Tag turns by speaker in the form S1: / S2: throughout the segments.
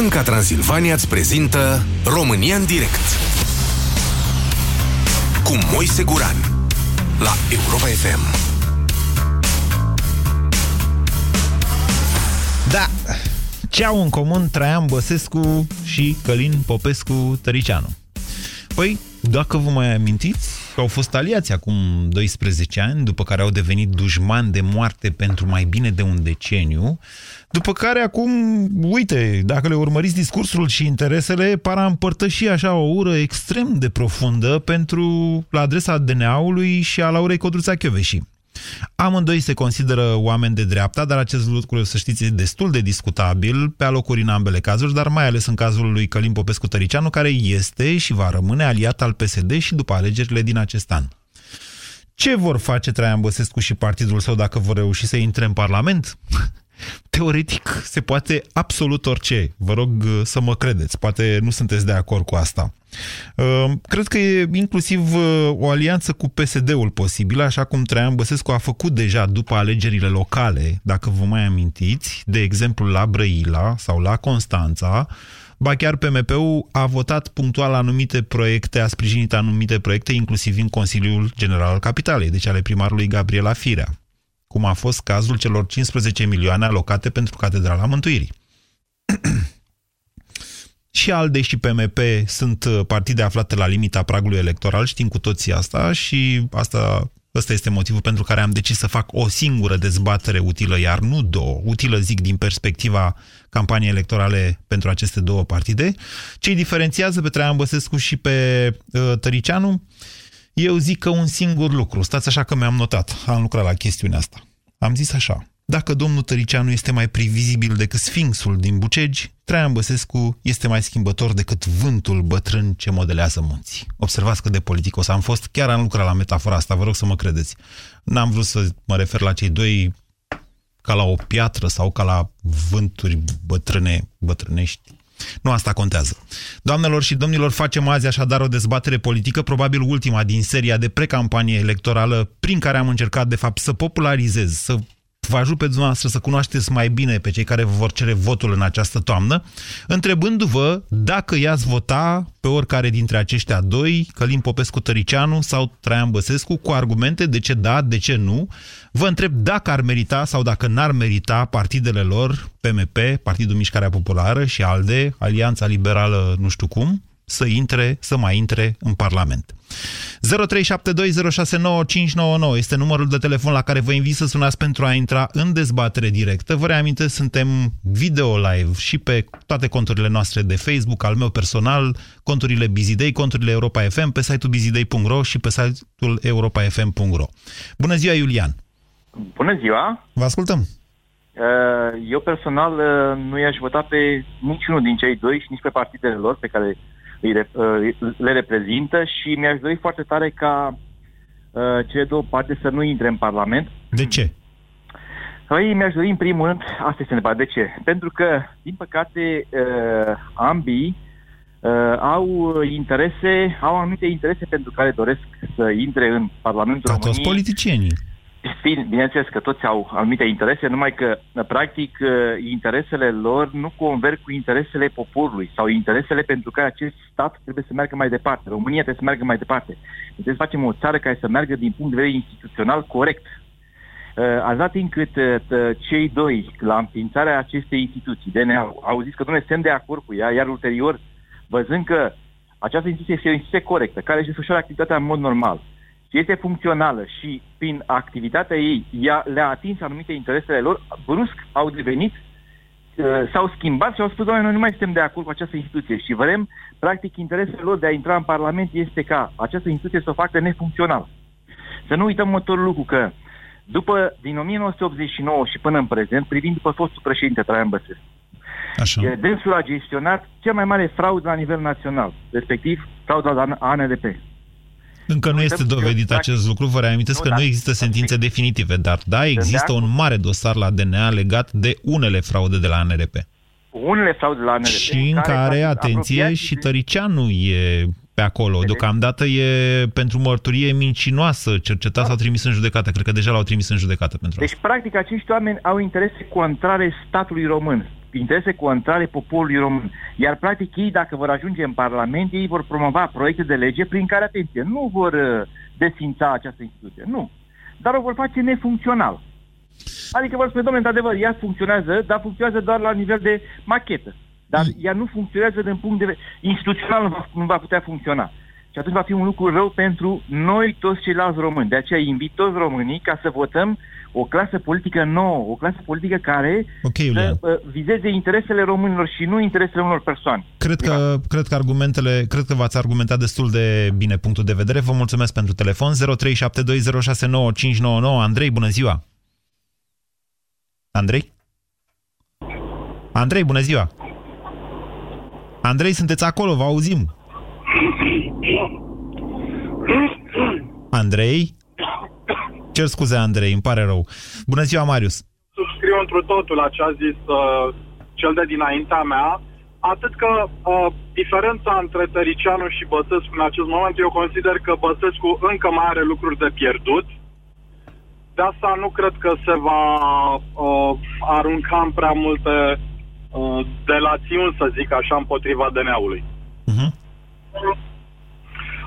S1: Banca Transilvania îți prezintă România în direct cu Moise Guran la Europa FM.
S2: Da, ce au în comun Traian Băsescu și Călin Popescu Tăricianu? Păi, dacă vă mai amintiți, au fost aliați acum 12 ani, după care au devenit dușmani de moarte pentru mai bine de un deceniu, după care acum, uite, dacă le urmăriți discursul și interesele, par a împărtăși așa o ură extrem de profundă pentru la adresa DNA-ului și a Laurei Codruța Chioveși. Amândoi se consideră oameni de dreapta, dar acest lucru, să știți, e destul de discutabil pe alocuri în ambele cazuri, dar mai ales în cazul lui Călim Popescu Tăricianu, care este și va rămâne aliat al PSD și după alegerile din acest an. Ce vor face Traian Băsescu și partidul său dacă vor reuși să intre în Parlament? Teoretic se poate absolut orice. Vă rog uh, să mă credeți. Poate nu sunteți de acord cu asta. Uh, cred că e inclusiv uh, o alianță cu PSD-ul posibilă, așa cum Traian Băsescu a făcut deja după alegerile locale, dacă vă mai amintiți, de exemplu la Brăila sau la Constanța, Ba chiar PMP-ul a votat punctual anumite proiecte, a sprijinit anumite proiecte, inclusiv în Consiliul General al Capitalei, deci ale primarului Gabriela Firea cum a fost cazul celor 15 milioane alocate pentru Catedrala Mântuirii. și ALDE și PMP sunt uh, partide aflate la limita pragului electoral, știm cu toții asta și asta, ăsta este motivul pentru care am decis să fac o singură dezbatere utilă, iar nu două, utilă zic din perspectiva campaniei electorale pentru aceste două partide. Ce îi diferențiază pe Traian Băsescu și pe uh, Tăricianu? Eu zic că un singur lucru, stați așa că mi-am notat, am lucrat la chestiunea asta. Am zis așa, dacă domnul Tăricianu este mai previzibil decât sfinxul din Bucegi, Traian Băsescu este mai schimbător decât vântul bătrân ce modelează munții. Observați cât de politicos am fost, chiar am lucrat la metafora asta, vă rog să mă credeți. N-am vrut să mă refer la cei doi ca la o piatră sau ca la vânturi bătrâne, bătrânești nu asta contează. Doamnelor și domnilor, facem azi așadar o dezbatere politică, probabil ultima din seria de precampanie electorală, prin care am încercat, de fapt, să popularizez, să vă ajut pe dumneavoastră să cunoașteți mai bine pe cei care vă vor cere votul în această toamnă, întrebându-vă dacă i-ați vota pe oricare dintre aceștia doi, Călim Popescu Tăricianu sau Traian Băsescu, cu argumente de ce da, de ce nu. Vă întreb dacă ar merita sau dacă n-ar merita partidele lor, PMP, Partidul Mișcarea Populară și ALDE, Alianța Liberală nu știu cum, să intre, să mai intre în Parlament. 0372069599 este numărul de telefon la care vă invit să sunați pentru a intra în dezbatere directă. Vă reamintesc, suntem video live și pe toate conturile noastre de Facebook, al meu personal, conturile Bizidei, conturile Europa FM, pe site-ul bizidei.ro și pe site-ul europafm.ro. Bună ziua, Iulian!
S3: Bună ziua!
S2: Vă ascultăm!
S3: Uh, eu personal uh, nu i-aș vota pe niciunul din cei doi și nici pe partidele lor pe care Uh, le reprezintă și mi-aș dori foarte tare ca uh, cele două parte să nu intre în Parlament.
S2: De ce?
S3: Păi mi-aș dori în primul rând, asta este întrebarea, de ce? Pentru că, din păcate, uh, ambii uh, au interese, au anumite interese pentru care doresc să intre în Parlamentul
S2: Ca
S3: României.
S2: toți politicienii.
S3: Bineînțeles că toți au anumite interese, numai că, practic, uh, interesele lor nu converg cu interesele poporului sau interesele pentru care acest stat trebuie să meargă mai departe. România trebuie să meargă mai departe. Trebuie să facem o țară care să meargă din punct de vedere instituțional corect. Uh, Atâta timp cât uh, cei doi, la înființarea acestei instituții, DNA, au zis că, nu suntem de acord cu ea, iar ulterior, văzând că această instituție este o instituție corectă, care își desfășoară activitatea în mod normal, și este funcțională și prin activitatea ei ea le-a atins anumite interesele lor, brusc au devenit, uh, s-au schimbat și au spus, doamne, noi nu mai suntem de acord cu această instituție și vrem, practic, interesele lor de a intra în Parlament este ca această instituție să o facă nefuncțională. Să nu uităm următorul lucru, că după, din 1989 și până în prezent, privind după fostul președinte Traian Băsescu,
S2: Așa.
S3: dânsul a gestionat cea mai mare fraudă la nivel național, respectiv frauda la ANDP.
S2: Încă nu este dovedit acest lucru. Vă reamintesc că nu există sentințe definitive, dar da, există un mare dosar la DNA legat de unele fraude de la ANRP.
S3: Unele fraude de la ANRP.
S2: Și în care, atenție, și Tăricianu e pe acolo. Deocamdată e pentru mărturie mincinoasă cercetat sau trimis în judecată. Cred că deja l-au trimis în judecată pentru
S3: Deci,
S2: asta.
S3: practic, acești oameni au interese contrare statului român. Interese contrare poporului român. Iar, practic, ei, dacă vor ajunge în Parlament, ei vor promova proiecte de lege prin care, atenție, nu vor uh, desfința această instituție, nu. Dar o vor face nefuncțional. Adică vor spune, domnule, într-adevăr, ea funcționează, dar funcționează doar la nivel de machetă. Dar mm. ea nu funcționează din punct de vedere... Instituțional nu va, nu va putea funcționa. Și atunci va fi un lucru rău pentru noi toți ceilalți români. De aceea invit toți românii ca să votăm o clasă politică nouă, o clasă politică care
S2: okay,
S3: să uh, vizeze interesele românilor și nu interesele unor persoane.
S2: Cred că, cred că argumentele, cred că v-ați argumentat destul de bine punctul de vedere. Vă mulțumesc pentru telefon. 0372069599. Andrei, bună ziua! Andrei? Andrei, bună ziua! Andrei, sunteți acolo, vă auzim! Andrei? Cer scuze, Andrei, îmi pare rău. Bună ziua, Marius!
S4: Subscriu într totul la ce a zis uh, cel de dinaintea mea, atât că uh, diferența între Tăricianu și Băsescu în acest moment, eu consider că Băsescu încă mai are lucruri de pierdut. De asta nu cred că se va uh, arunca în prea multe uh, delațiuni, să zic așa, împotriva DNA-ului. Uh-huh.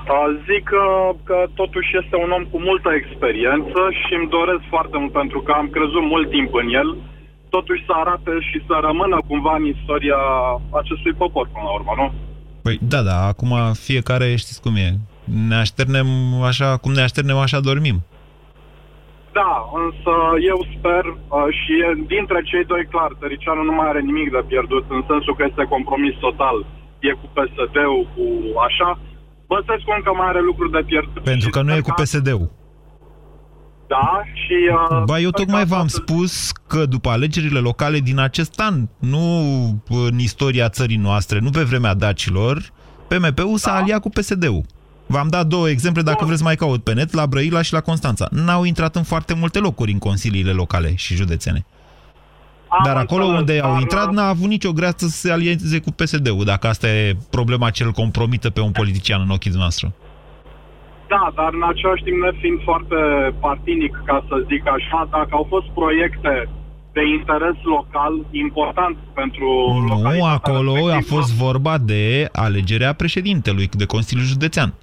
S4: Mhm. Zic că, că totuși este un om cu multă experiență și îmi doresc foarte mult pentru că am crezut mult timp în el, totuși să arate și să rămână cumva în istoria acestui popor până la urmă, nu?
S2: Păi da, da, acum fiecare știți cum e. Ne așternem așa, cum ne așternem așa dormim.
S4: Da, însă eu sper uh, și dintre cei doi, clar, Tăricianu nu mai are nimic de pierdut, în sensul că este compromis total. E cu PSD-ul, cu așa, Băsescu încă mai are lucruri de pierdut.
S2: Pentru că nu e cu PSD-ul.
S4: Da, și... Uh,
S2: ba, eu tocmai v-am spus că după alegerile locale din acest an, nu în istoria țării noastre, nu pe vremea dacilor, PMP-ul da. s-a aliat cu PSD-ul. V-am dat două exemple, dacă Bun. vreți mai caut pe net, la Brăila și la Constanța. N-au intrat în foarte multe locuri în consiliile locale și județene. Am dar acolo înțeles, unde dar... au intrat n-a avut nicio greață să se alieze cu PSD-ul, dacă asta e problema ce îl compromită pe un politician în ochii noastre.
S4: Da, dar în același timp, nefiind foarte partinic, ca să zic așa, dacă au fost proiecte de interes local important pentru...
S2: Nu, acolo a fost vorba de alegerea președintelui, de Consiliul Județean.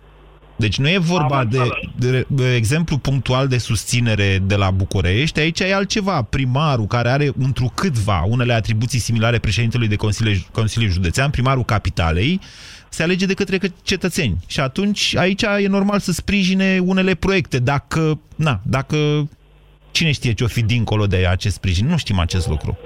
S2: Deci nu e vorba de, de, de exemplu punctual de susținere de la București, aici e altceva. Primarul care are întrucâtva unele atribuții similare președintelui de Consiliu, Consiliu Județean, primarul capitalei, se alege de către cetățeni. Și atunci aici e normal să sprijine unele proiecte. Dacă, na, dacă cine știe ce o fi dincolo de acest sprijin, nu știm acest lucru.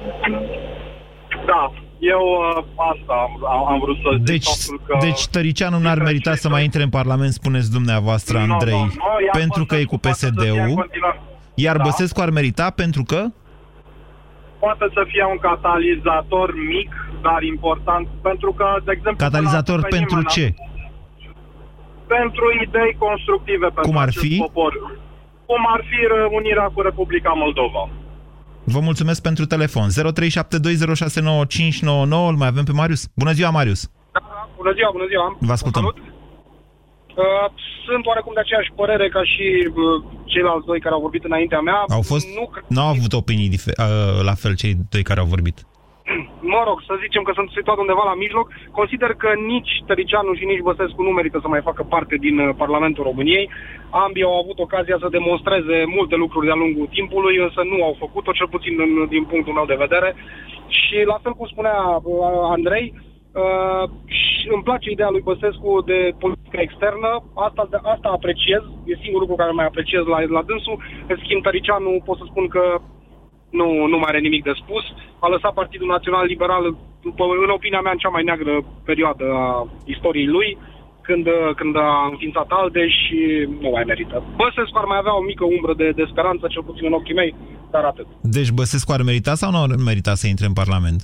S4: Da, eu uh, asta am, am vrut să zic.
S2: Deci, că deci Tăricianu n-ar merita să mai intre în Parlament, spuneți dumneavoastră, Andrei, no, no, no, pentru că e cu PSD-ul. Iar da. Băsescu ar merita pentru că?
S4: Poate să fie un catalizator mic, dar important, pentru că, de exemplu...
S2: Catalizator pentru nimeni, ce?
S4: Pentru idei constructive pentru
S2: Cum ar fi?
S4: popor. Cum ar fi unirea cu Republica Moldova.
S2: Vă mulțumesc pentru telefon. 0372069599. Îl mai avem pe Marius. Bună ziua, Marius!
S5: Da, bună ziua, bună ziua!
S2: Vă ascultăm. Uh,
S5: sunt oarecum de aceeași părere ca și uh, ceilalți doi care au vorbit înaintea mea.
S2: Au fost? Nu au avut opinii uh, la fel cei doi care au vorbit
S5: mă rog, să zicem că sunt situat undeva la mijloc, consider că nici Tăricianu și nici Băsescu nu merită să mai facă parte din uh, Parlamentul României. Ambii au avut ocazia să demonstreze multe lucruri de-a lungul timpului, însă nu au făcut-o, cel puțin în, din punctul meu de vedere. Și la fel cum spunea uh, Andrei, Uh, și îmi place ideea lui Băsescu de politică externă, asta, asta apreciez, e singurul lucru care mai apreciez la, la dânsul. În schimb, Tăricianu pot să spun că nu, nu mai are nimic de spus. A lăsat Partidul Național Liberal, după, în opinia mea, în cea mai neagră perioadă a istoriei lui, când, când a înființat ALDE și nu mai merită. Băsescu ar mai avea o mică umbră de, de speranță, cel puțin în ochii mei, dar atât.
S2: Deci Băsescu ar merita sau nu ar merita să intre în Parlament?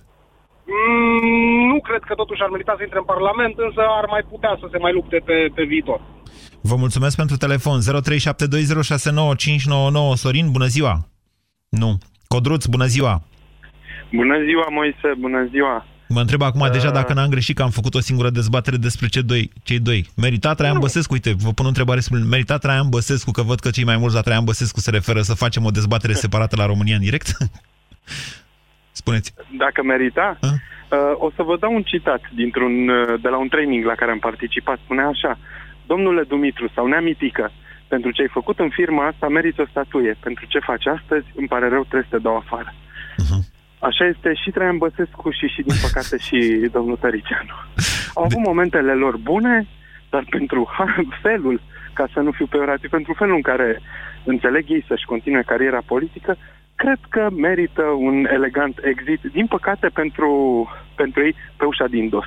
S5: Mm, nu cred că totuși ar merita să intre în Parlament, însă ar mai putea să se mai lupte pe, pe viitor.
S2: Vă mulțumesc pentru telefon. 0372069599 Sorin, bună ziua! Nu. Codruț, bună ziua!
S6: Bună ziua, Moise, bună ziua!
S2: Mă întreb acum uh... deja dacă n-am greșit că am făcut o singură dezbatere despre cei doi. Cei doi. Merita Traian nu. Băsescu, uite, vă pun o întrebare simplu. Merita Traian Băsescu, că văd că cei mai mulți la Traian Băsescu se referă să facem o dezbatere separată la România în direct? Spuneți.
S6: Dacă merita?
S2: A?
S6: Uh, o să vă dau un citat dintr-un, uh, de la un training la care am participat. Spunea așa, Domnule Dumitru sau Neamitică, pentru ce ai făcut în firma asta meriți o statuie. Pentru ce faci astăzi, îmi pare rău, trebuie să te dau afară.
S2: Uh-huh.
S6: Așa este și Traian Băsescu și, și din păcate, și domnul Tăricianu. Au avut momentele lor bune, dar pentru felul, ca să nu fiu peorativ, pentru felul în care înțeleg ei să-și continue cariera politică, cred că merită un elegant exit. Din păcate, pentru, pentru ei, pe ușa din dos.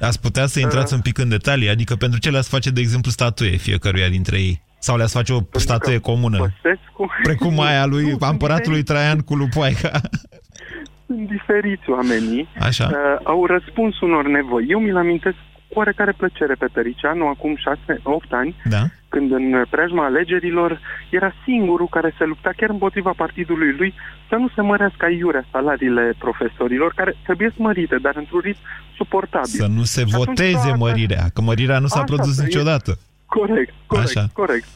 S2: Ați putea să intrați uh, un pic în detalii? Adică pentru ce le-ați face, de exemplu, statuie fiecăruia dintre ei? Sau le-ați face o pentru statuie comună?
S6: Băsescu...
S2: Precum aia lui nu, împăratului Traian cu lupoaica.
S6: Sunt diferiți oamenii.
S2: Așa. Uh,
S6: au răspuns unor nevoi. Eu mi-l amintesc cu oarecare plăcere pe Tăricianu, acum 6-8 ani,
S2: da.
S6: când în preajma alegerilor era singurul care se lupta chiar împotriva partidului lui să nu se mărească aiurea salariile profesorilor, care trebuie mărite, dar într-un ritm suportabil.
S2: Să nu se voteze mărirea, că mărirea nu s-a Asta produs niciodată.
S6: E... Corect, corect,
S2: Așa.
S6: corect.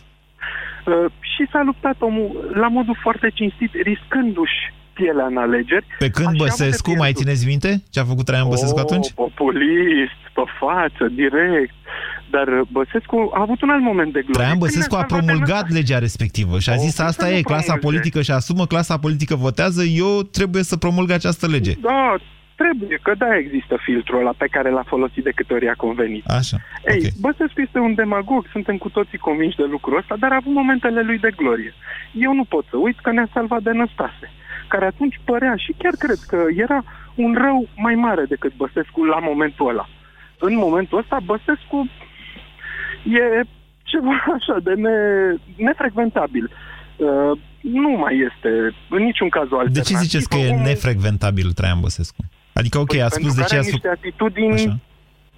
S6: Uh, și s-a luptat omul la modul foarte cinstit, riscându-și pielea în alegeri.
S2: Pe când
S6: Așa
S2: Băsescu, mai țineți minte ce a făcut Traian Băsescu
S6: oh,
S2: atunci?
S6: populist, pe față, direct. Dar Băsescu a avut un alt moment de glorie.
S2: Traian Băsescu a promulgat legea respectivă și a zis
S6: O,
S2: asta
S6: să nu
S2: e, clasa
S6: promulge.
S2: politică și asumă, clasa politică votează, eu trebuie să promulg această lege.
S6: Da, trebuie, că da, există filtrul ăla pe care l-a folosit de câte ori a convenit.
S2: Așa,
S6: Ei,
S2: ok.
S6: Băsescu este un demagog, suntem cu toții convinși de lucrul ăsta, dar a avut momentele lui de glorie. Eu nu pot să uit că ne-a salvat de Năstase, care atunci părea și chiar cred că era un rău mai mare decât Băsescu la momentul ăla. În momentul ăsta, Băsescu e ceva așa de ne, nefrecventabil. Uh, nu mai este în niciun caz o
S2: De
S6: alternativă.
S2: ce ziceți că e
S6: Omul-
S2: nefrecventabil Traian Băsescu? Adică, ok,
S6: Păi,
S2: a spus
S6: pentru
S2: de
S6: că
S2: ce a
S6: are
S2: spus...
S6: niște atitudini
S2: Așa.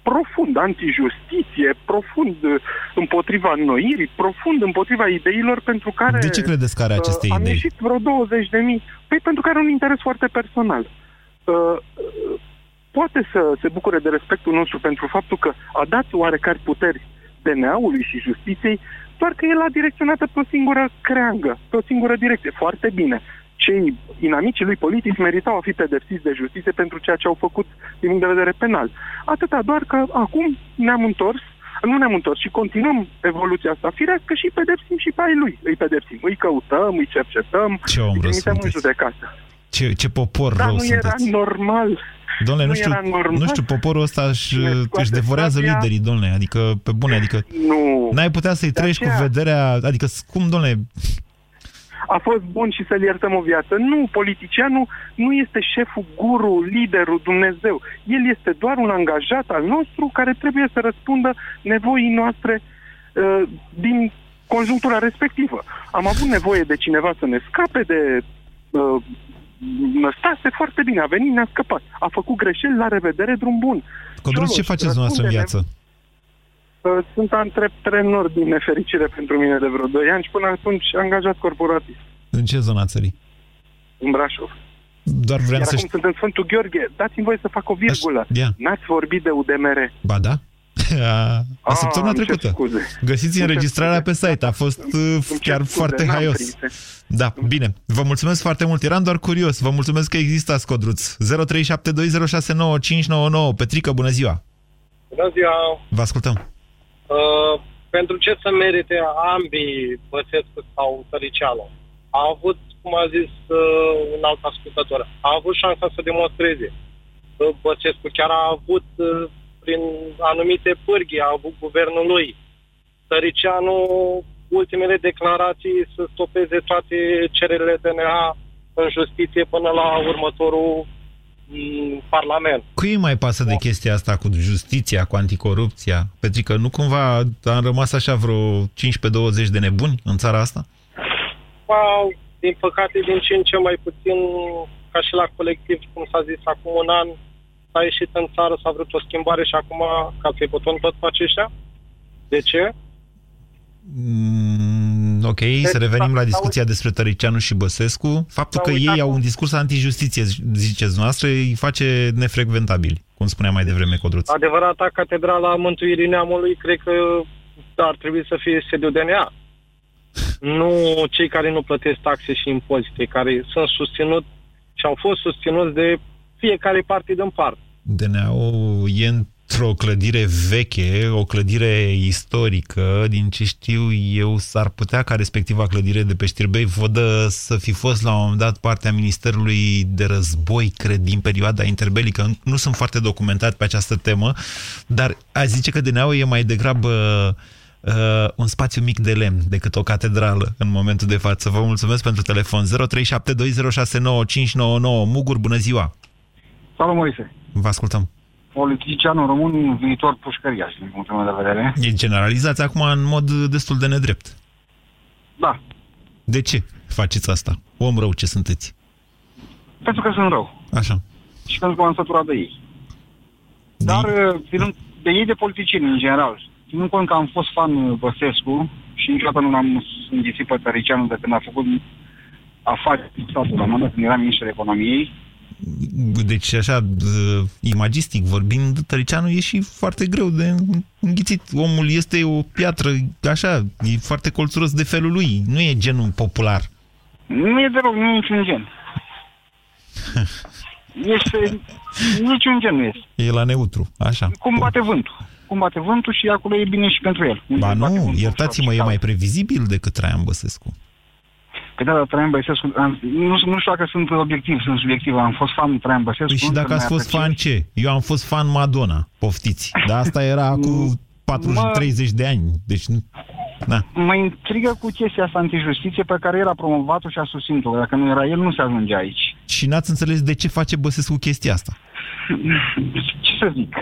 S6: profund antijustiție, profund uh, împotriva înnoirii, profund împotriva ideilor pentru care...
S2: De ce credeți că are aceste
S6: uh, Am
S2: idei?
S6: ieșit vreo 20 de mii. Păi pentru că are un interes foarte personal. Uh, uh, poate să se bucure de respectul nostru pentru faptul că a dat oarecare puteri DNA-ului și justiției, doar că el a direcționat pe o singură creangă, pe o singură direcție. Foarte bine. Cei inamicii lui politici meritau a fi pedepsiți de justiție pentru ceea ce au făcut din punct de vedere penal. Atâta doar că acum ne-am întors, nu ne-am întors și continuăm evoluția asta firească și pedepsim și pe ai lui. Îi pedepsim, îi căutăm, îi cercetăm,
S2: Ce om
S6: îi
S2: rău
S6: trimitem în
S2: sunteți.
S6: judecată.
S2: Ce, ce popor
S6: Dar
S2: rău
S6: nu era
S2: sunteți.
S6: normal.
S2: Domnule, nu,
S6: nu
S2: știu,
S6: era normal.
S2: nu știu, poporul ăsta își,
S6: Ne scoate
S2: își devorează
S6: sabia.
S2: liderii, domnule, adică, pe bune, adică
S6: Nu.
S2: n-ai putea să-i
S6: De
S2: trăiești cu
S6: aceea-
S2: vederea, adică cum, domnule,
S6: a fost bun și să-l iertăm o viață. Nu, politicianul nu este șeful, guru, liderul, Dumnezeu. El este doar un angajat al nostru care trebuie să răspundă nevoii noastre uh, din conjunctura respectivă. Am avut nevoie de cineva să ne scape de uh, Năstase foarte bine, a venit, ne-a scăpat. A făcut greșeli, la revedere, drum bun.
S2: Codruț, ce
S6: Cioloș,
S2: faceți dumneavoastră în
S6: răspunde
S2: viață?
S6: Uh, Sunt antreprenor din nefericire pentru mine de vreo 2 ani și până atunci angajat corporatist
S2: În ce zona țării?
S6: în Brașov.
S2: Doar vreau
S6: Iar
S2: să
S6: acum
S2: știu.
S6: sunt în Sfântul Gheorghe. Dați-mi voie să fac o virgulă.
S2: Așa, ia.
S6: N-ați vorbit de UDMR.
S2: Ba da? A, a săptămâna
S6: îmi cer
S2: trecută.
S6: Scuze.
S2: Găsiți
S6: Îmi cer
S2: înregistrarea pe
S6: scuze.
S2: site. A fost uh,
S6: Îmi cer
S2: chiar
S6: scuze,
S2: foarte
S6: n-am
S2: haios.
S6: prins.
S2: Da, bine. Vă mulțumesc foarte mult. Eram doar curios. Vă mulțumesc că existați, Codruț. 0372069599. Petrică, bună ziua.
S5: Bună ziua!
S2: Vă ascultăm.
S5: Uh, pentru ce să merite ambii Băsescu sau Tăricianu? A avut, cum a zis uh, un alt ascultător, a avut șansa să demonstreze. Uh, Băsescu chiar a avut, uh, prin anumite pârghii, a avut guvernul lui. Tăricianu, ultimele declarații să stopeze toate cererile DNA în justiție până la următorul mm, Parlament.
S2: Cui mai pasă de chestia asta cu justiția, cu anticorupția? Petrică, nu cumva am rămas așa vreo 15-20 de nebuni în țara asta?
S5: Ba, din păcate, din ce în ce mai puțin, ca și la colectiv, cum s-a zis acum un an, s-a ieșit în țară, s-a vrut o schimbare și acum ca să-i boton tot pe aceștia. De ce?
S2: Mm, ok, să revenim la discuția despre Tăricianu și Băsescu. Faptul că
S5: S-au
S2: ei
S5: uitat
S2: au
S5: cum-
S2: un discurs antijustiție, ziceți noastră, îi face nefrecventabili, cum spunea mai devreme Codruț.
S5: Adevărata catedrala Mântuirii Neamului, cred că ar trebui să fie sediu DNA. Nu cei care nu plătesc taxe și impozite, care sunt susținut și au fost susținuți de fiecare partid în parte.
S2: DNA-ul e într-o clădire veche, o clădire istorică, din ce știu eu, s-ar putea ca respectiva clădire de pe Știrbei Vodă să fi fost la un moment dat partea Ministerului de Război, cred, din perioada interbelică. Nu sunt foarte documentat pe această temă, dar a zice că DNA-ul e mai degrabă uh, un spațiu mic de lemn decât o catedrală în momentul de față. Vă mulțumesc pentru telefon. 0372069599. Mugur, bună ziua!
S7: Salut, Moise!
S2: Vă ascultăm!
S7: Politicianul român un viitor pușcăriaș, din punctul meu de vedere.
S2: E generalizați acum în mod destul de nedrept.
S7: Da.
S2: De ce faceți asta? Om rău ce sunteți?
S7: Pentru că sunt rău.
S2: Așa.
S7: Și pentru că m-am săturat de ei. Dar, ținând de ei de politicieni, în general, ținând cont că am fost fan Băsescu și niciodată nu l-am înghițit pe Tăricianu de când a făcut afaceri statul la mână, când era ministru de economiei,
S2: deci așa, imagistic vorbind, Tăricianu e și foarte greu de înghițit. Omul este o piatră, așa, e foarte colțuros de felul lui. Nu e genul popular.
S7: Nu e deloc, nu e niciun gen. este, niciun gen nu este.
S2: E la neutru, așa.
S7: Cum bate vântul. Cum bate vântul și acolo e bine și pentru el.
S2: Ba nu, iertați-mă, e mai previzibil decât Traian Băsescu.
S7: Pe da, Traian Băsescu, am, nu, nu știu dacă sunt obiectiv, sunt subiectiv, am fost fan Traian Băsescu.
S2: Păi și dacă ați fost apreciez. fan ce? Eu am fost fan Madonna, poftiți. Dar asta era cu 40-30 de ani, deci nu... Da.
S7: Mă intrigă cu chestia asta antijustiție pe care el a promovat-o și a susținut-o. Dacă nu era el, nu se ajunge aici.
S2: Și n-ați înțeles de ce face Băsescu chestia asta?
S7: Ce să zic?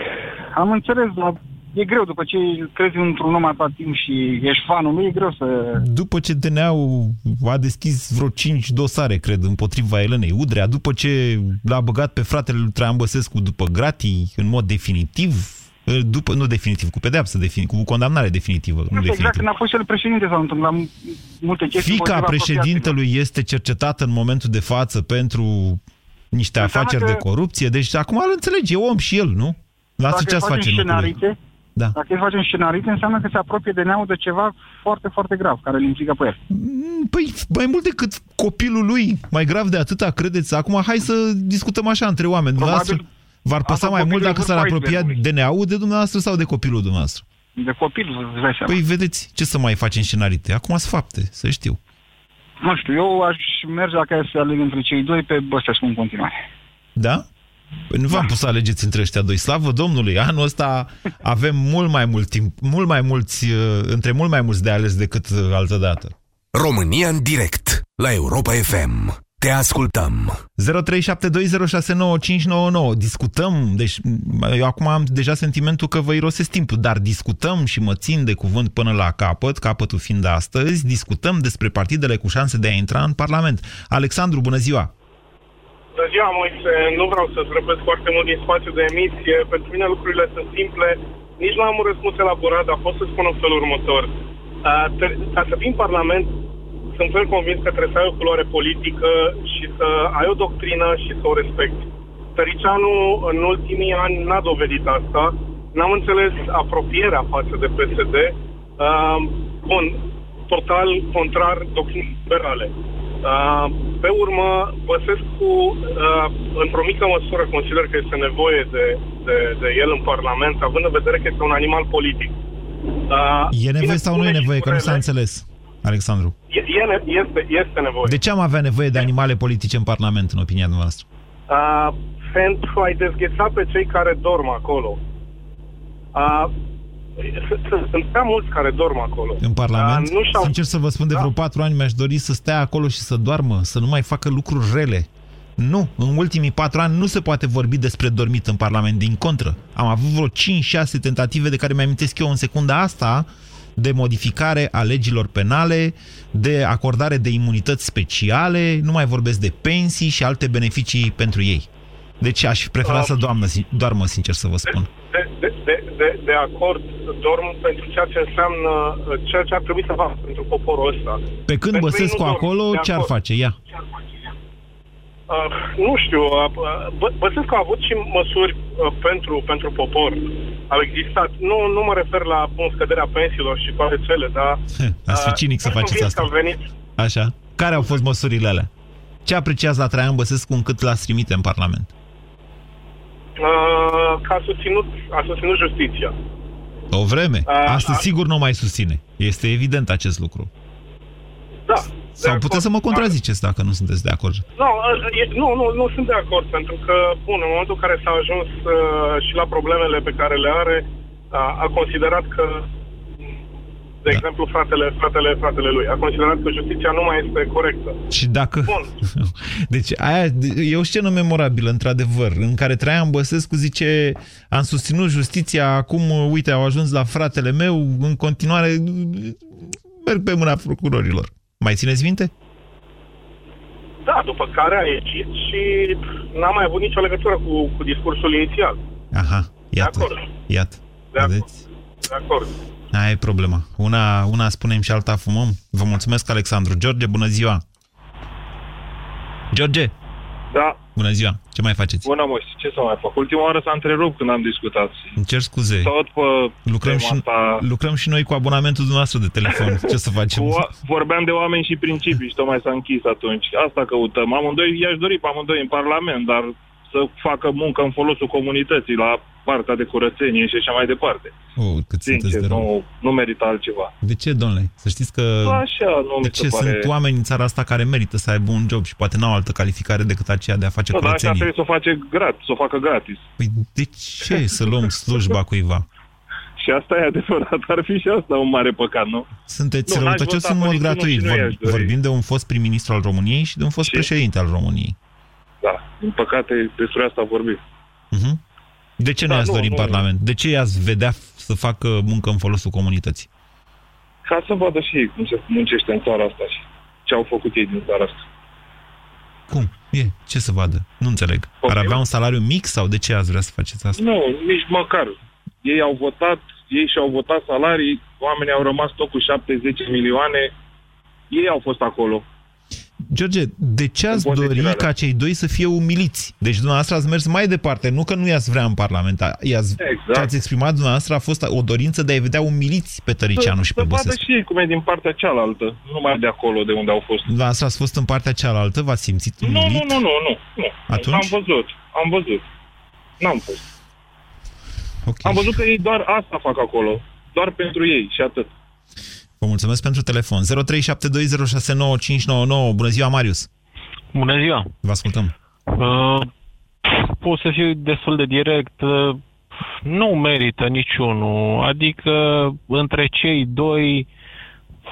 S7: Am înțeles, dar e greu după ce crezi într-un om atât timp și ești fanul lui, e greu să...
S2: După ce DNA-ul a deschis vreo 5 dosare, cred, împotriva Elenei Udrea, după ce l-a băgat pe fratele lui Traian Băsescu după gratii în mod definitiv, după, nu definitiv, cu pedeapsă, defini, cu condamnare definitivă. Nu,
S7: nu exact, când a fost el președinte s-au întâmplat multe chestii.
S2: Fica președintelui este cercetată în momentul de față pentru niște Înseamnă afaceri că... de corupție, deci acum îl înțelege, e om și el, nu? Lasă ce ați face în
S7: da. Dacă îi facem scenarii, înseamnă că se apropie de neamul de ceva foarte, foarte grav, care îl implică pe el.
S2: Mm, păi, mai mult decât copilul lui, mai grav de atâta, credeți? Acum, hai să discutăm așa între oameni. Probabil, V-ar păsa mai mult dacă s-ar apropia DNA-ul de dumneavoastră sau de copilul dumneavoastră?
S7: De copil, îți dai seama.
S2: Păi vedeți, ce să mai facem scenarii? Acum sunt fapte, să știu.
S7: Nu știu, eu aș merge dacă să aleg între cei doi pe Băsescu în continuare.
S2: Da? Păi nu v-am pus să alegeți între ăștia doi. Slavă Domnului! Anul ăsta avem mult mai mult timp, mult mai mulți, uh, între mult mai mulți de ales decât uh, altă dată.
S1: România în direct, la Europa FM. Te ascultăm.
S2: 0372069599. Discutăm, deci eu acum am deja sentimentul că vă irosesc timpul, dar discutăm și mă țin de cuvânt până la capăt, capătul fiind astăzi, discutăm despre partidele cu șanse de a intra în Parlament. Alexandru, bună ziua!
S8: Bună ziua, Moise. Nu vreau să-ți răpesc foarte mult din spațiu de emisie. Pentru mine lucrurile sunt simple. Nici nu am un răspuns elaborat, dar pot să spun în felul următor. Ca să fii în Parlament, sunt fel convins că trebuie să ai o culoare politică și să ai o doctrină și să o respecti. Tăricianu în ultimii ani n-a dovedit asta. N-am înțeles apropierea față de PSD. Uh, bun, total contrar doctrinii liberale. Uh, pe urmă, Băsescu, uh, într-o mică măsură, consider că este nevoie de, de, de el în Parlament, având în vedere că este un animal politic.
S2: Uh, e nevoie sau nu e nevoie? Că nu s-a înțeles, Alexandru.
S8: E, e, este, este nevoie.
S2: De ce am avea nevoie de animale politice în Parlament, în opinia noastră?
S8: Uh, pentru a-i dezgheța pe cei care dorm acolo. Uh, sunt prea mulți care dorm acolo.
S2: În Parlament? Nu Sincer să vă spun, de da. vreo patru ani mi-aș dori să stea acolo și să doarmă, să nu mai facă lucruri rele. Nu, în ultimii patru ani nu se poate vorbi despre dormit în Parlament, din contră. Am avut vreo 5-6 tentative de care mi-amintesc eu în secunda asta de modificare a legilor penale, de acordare de imunități speciale, nu mai vorbesc de pensii și alte beneficii pentru ei. Deci aș fi preferat uh, să doamnă, doarmă, sincer să vă spun.
S8: De, de, de, de, de acord, dorm pentru ceea ce înseamnă, ceea ce ar trebui să facă pentru poporul ăsta.
S2: Pe când pentru Băsescu acolo, ce ar face? Ia.
S8: Uh, nu știu, uh, Băsescu a avut și măsuri uh, pentru, pentru popor. Au existat. Nu, nu mă refer la bun, scăderea pensiilor și toate cele, dar...
S2: Ați fi cinic să faceți asta.
S8: Venit...
S2: Așa. Care au fost măsurile alea? Ce apreciați la Traian Băsescu încât l-ați trimite în Parlament?
S8: Uh, că a susținut, a susținut justiția.
S2: O vreme.
S8: A-
S2: Astăzi
S8: a-
S2: sigur nu mai susține. Este evident acest lucru.
S8: Da.
S2: Sau
S8: de
S2: puteți
S8: acord.
S2: să mă contraziceți dacă nu sunteți de acord.
S8: Nu, e- nu, nu, nu sunt de acord, pentru că, bun, în momentul în care s-a ajuns uh, și la problemele pe care le are, a, a considerat că, de
S2: Da.
S8: exemplu, fratele, fratele, fratele lui, a considerat că justiția nu mai este corectă.
S2: Și dacă...
S8: Bun.
S2: Deci aia e o scenă memorabilă, într-adevăr, în care Traian Băsescu zice am susținut justiția, acum, uite, au ajuns la fratele meu, în continuare merg pe mâna procurorilor. Mai țineți minte?
S8: Da, după care a ieșit și n-a mai avut nicio legătură cu, cu discursul inițial.
S2: Aha, iată,
S8: acord.
S2: iată.
S8: De acord.
S2: Vedeți?
S8: De acord.
S2: Aia e problema. Una, una spunem și alta fumăm. Vă mulțumesc, Alexandru. George, bună ziua! George,
S9: Da,
S2: bună ziua! Ce mai faceți?
S9: bună mă, și ce să mai fac? Ultima oară s-a întrerupt când am discutat.
S2: Îmi cer scuze.
S9: Tot pe
S2: Lucrăm
S9: tema
S2: și,
S9: asta,
S2: lucrăm și noi cu abonamentul dumneavoastră de telefon. Ce să facem?
S9: cu, o- vorbeam de oameni și principii și tocmai s-a închis atunci. Asta căutăm. Amândoi, i-aș dori pe amândoi în Parlament, dar să facă muncă în folosul comunității, la partea de curățenie și așa mai departe.
S2: Oh, cât sunteți
S9: Sincer,
S2: de rău.
S9: nu, nu merită altceva.
S2: De ce, domnule? Să știți că...
S9: Așa, nu
S2: de
S9: mi
S2: ce?
S9: se pare...
S2: Sunt oameni în țara asta care merită să aibă un job și poate n-au altă calificare decât aceea de a face
S9: Nu, dar așa
S2: curățenie.
S9: trebuie să o face gratis, să o facă gratis.
S2: Păi de ce să luăm slujba cuiva?
S9: Și asta e adevărat, ar fi și asta un mare păcat, nu?
S2: Sunteți
S9: Nu, n-aș
S2: răutăcios
S9: vota
S2: în
S9: pe
S2: mod
S9: niciunul
S2: gratuit.
S9: și nu
S2: Vor,
S9: i-aș dori.
S2: vorbim de un fost prim-ministru al României și de un fost
S9: Și?
S2: președinte al României.
S9: Da, din păcate despre asta vorbim.
S2: Mhm. De ce nu
S9: Da,
S2: i-ați
S9: nu,
S2: dori în
S9: nu.
S2: Parlament? De ce i-ați vedea să facă muncă în folosul comunității?
S9: Ca să vadă și ei cum se muncește în țara asta și ce au făcut ei din țara asta.
S2: Cum? E, ce să vadă? Nu înțeleg. Ar
S9: Poftim?
S2: avea un salariu mic sau de ce ați vrea să faceți asta?
S9: Nu, nici măcar. Ei au votat, ei și-au votat salarii, oamenii au rămas tot cu 7-10 milioane, ei au fost acolo.
S2: George, de ce ați
S9: În
S2: dori
S9: pozițiile
S2: ca cei doi să fie umiliți? Deci dumneavoastră ați mers mai departe, nu că nu i-ați vrea în Parlament. a- I-ați,
S9: Exact.
S2: Ce ați exprimat dumneavoastră a fost o dorință de a-i vedea umiliți pe Tăricianu și
S9: să
S2: pe
S9: vadă
S2: Băsescu.
S9: și ei cum e din partea cealaltă, nu numai de acolo de unde au fost.
S2: Dumneavoastră ați fost în partea cealaltă, v-ați simțit
S9: Nu,
S2: umilit?
S9: nu, nu, nu, nu, nu.
S2: Atunci?
S9: Am văzut, am văzut. N-am fost.
S2: Ok.
S9: Am văzut că ei doar asta fac acolo. Doar pentru ei și atât.
S2: Vă mulțumesc pentru telefon. 0372069599. Bună ziua, Marius.
S10: Bună ziua!
S2: Vă ascultăm.
S10: Uh, pot să fiu destul de direct. Uh, nu merită niciunul. Adică între cei doi,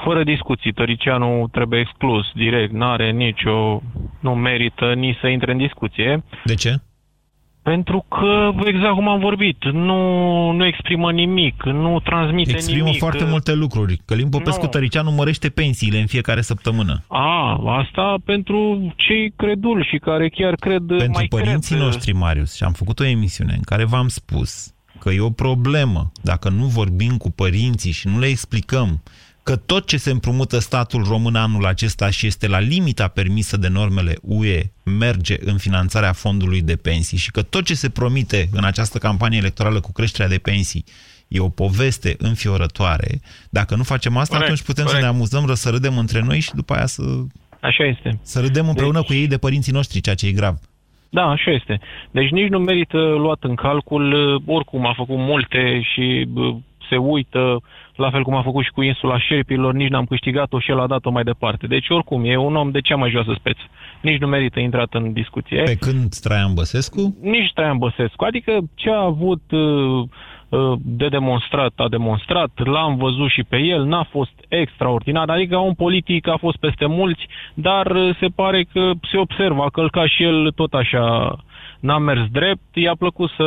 S10: fără discuții, Tăricianu trebuie exclus direct. N-are nicio... Nu merită nici să intre în discuție.
S2: De ce?
S10: Pentru că, exact cum am vorbit, nu, nu exprimă nimic, nu transmite
S2: Exprimă
S10: nimic.
S2: foarte multe lucruri. Călim Popescu
S10: Nu.
S2: Tăricianu mărește pensiile în fiecare săptămână.
S10: A, asta pentru cei creduli și care chiar cred
S2: Pentru
S10: mai
S2: părinții
S10: cred.
S2: noștri, Marius, și am făcut o emisiune în care v-am spus că e o problemă dacă nu vorbim cu părinții și nu le explicăm că tot ce se împrumută statul român anul acesta și este la limita permisă de normele UE merge în finanțarea fondului de pensii și că tot ce se promite în această campanie electorală cu creșterea de pensii e o poveste înfiorătoare. Dacă nu facem asta,
S10: Corect,
S2: atunci putem
S10: corect.
S2: să ne amuzăm, să râdem între noi și după aia să,
S10: Așa este.
S2: să râdem împreună
S10: Deci-
S2: cu ei de părinții noștri, ceea ce e grav.
S10: Da, așa este. Deci nici nu merită luat în calcul, uh, oricum a făcut multe și uh, se uită, la fel cum a făcut și cu insula șerpilor, nici n-am câștigat-o și el a dat-o mai departe. Deci oricum, e un om de cea mai joasă speță. Nici nu merită intrat în discuție.
S2: Pe când Traian Băsescu,
S10: Nici Traian Băsescu. Adică ce a avut uh, uh, de demonstrat, a demonstrat, l-am văzut și pe el, n-a fost extraordinar, adică un politic a fost peste mulți, dar uh, se pare că se observă, a călcat și el tot așa, n-a mers drept, i-a plăcut să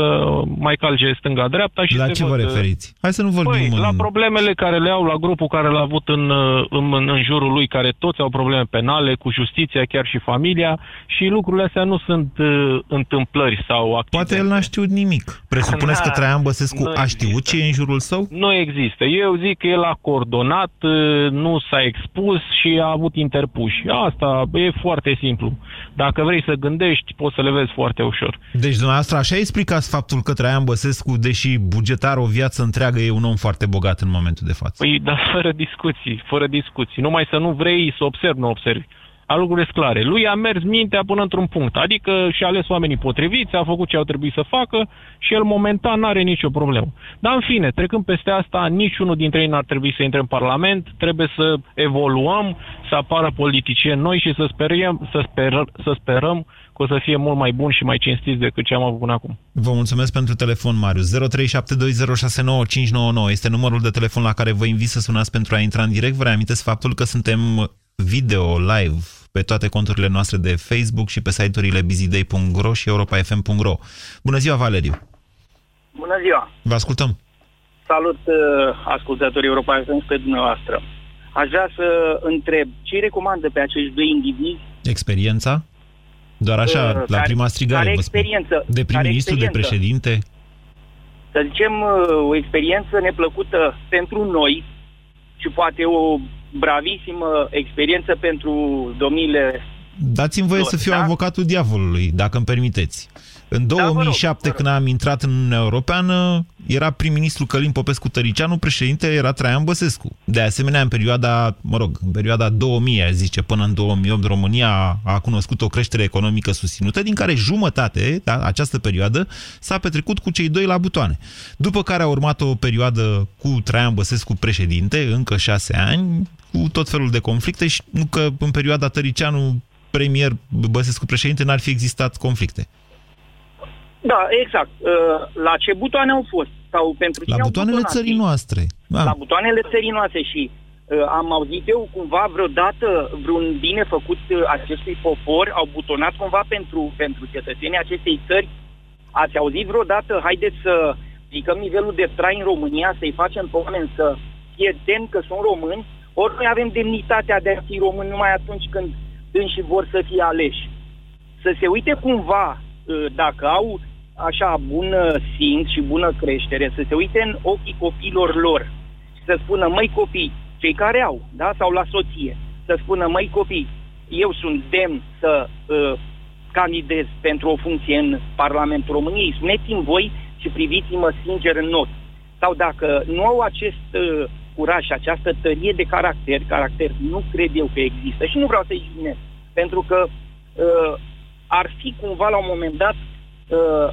S10: mai calce stânga-dreapta și
S2: la
S10: se
S2: ce vă
S10: văd, uh,
S2: referiți? Hai să nu vorbim
S10: Păi,
S2: în...
S10: la problemele care le au, la grupul care l-a avut în, uh, în, în, în jurul lui, care toți au probleme penale, cu justiția, chiar și familia, și lucrurile astea nu sunt uh, întâmplări sau accidente.
S2: Poate el n-a știut nimic. Presupuneți că
S10: Na,
S2: Traian Băsescu
S10: nu
S2: a știut
S10: există.
S2: ce e în jurul său?
S10: Nu există. Eu zic că el a coordonat, uh, nu s-a expus și a avut interpuși. Asta e foarte simplu. Dacă vrei să gândești, poți să le vezi foarte ușor.
S2: Deci dumneavoastră așa explicați faptul că Traian Băsescu, deși bugetar o viață întreagă, e un om foarte bogat în momentul de față.
S10: Păi, dar fără discuții, fără discuții. Numai să nu vrei să observi, nu observi. A lucrurile sunt clare. Lui a mers mintea până într-un punct, adică și-a ales oamenii potriviți, a făcut ce au trebuit să facă și el momentan nu are nicio problemă. Dar în fine, trecând peste asta, niciunul dintre ei n-ar trebui să intre în Parlament, trebuie să evoluăm, să apară politicieni noi și să sperăm, să, sper, să sperăm că o să fie mult mai bun și mai cinstit decât ce am avut până acum.
S2: Vă mulțumesc pentru telefon, Marius. 0372069599 este numărul de telefon la care vă invit să sunați pentru a intra în direct. Vă reamintesc faptul că suntem video live pe toate conturile noastre de Facebook și pe site-urile busyday.ro și europafm.ro. Bună ziua, Valeriu!
S11: Bună ziua!
S2: Vă ascultăm!
S11: Salut uh, ascultătorii Europa FM pe dumneavoastră. Aș vrea să întreb ce recomandă pe acești doi indivizi?
S2: Experiența? Doar așa, uh, la care, prima strigare,
S11: care experiență?
S2: De prim-ministru, de președinte?
S11: Să zicem, uh, o experiență neplăcută pentru noi și poate o bravisimă experiență pentru domnile
S2: Dați-mi voie să fiu da? avocatul diavolului, dacă îmi permiteți. În 2007, da, rog, când am intrat în Uniunea Europeană, era prim-ministru Călin Popescu-Tăricianu, președinte era Traian Băsescu. De asemenea, în perioada, mă rog, în perioada 2000, aș zice, până în 2008, România a cunoscut o creștere economică susținută, din care jumătate, da, această perioadă, s-a petrecut cu cei doi la butoane. După care a urmat o perioadă cu Traian Băsescu președinte, încă șase ani, cu tot felul de conflicte și nu că în perioada Tăricianu premier Băsescu președinte n-ar fi existat conflicte.
S11: Da, exact. Uh, la ce butoane au fost? Sau pentru
S2: la butoanele țării noastre.
S11: Da. La butoanele țării noastre și uh, am auzit eu cumva vreodată vreun bine făcut uh, acestui popor, au butonat cumva pentru, pentru cetățenii acestei țări. Ați auzit vreodată, haideți să ridicăm nivelul de trai în România, să-i facem pe oameni să fie demn că sunt români, ori noi avem demnitatea de a fi români numai atunci când și vor să fie aleși. Să se uite cumva, dacă au așa bună simț și bună creștere, să se uite în ochii copiilor lor și să spună, măi copii, cei care au, da, sau la soție, să spună, măi copii, eu sunt demn să uh, candidez pentru o funcție în Parlamentul României, spuneți-mi voi și priviți-mă sincer în ochi. Sau dacă nu au acest uh, curaj și această tărie de caracter, caracter nu cred eu că există și nu vreau să-i pentru că uh, ar fi cumva la un moment dat uh,